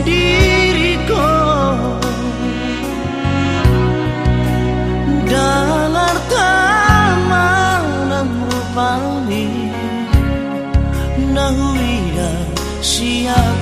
diriku Dan tamanam rupani Nahuida siap.